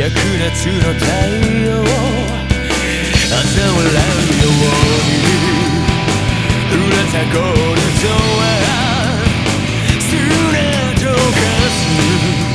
灼熱の太陽。嘲笑うようにうらたールドはすれ溶かす。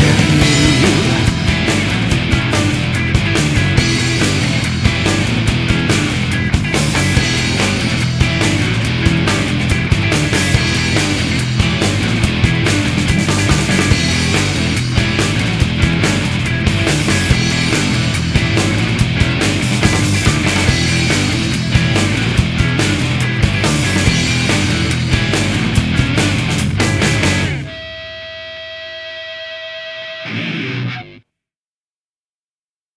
in you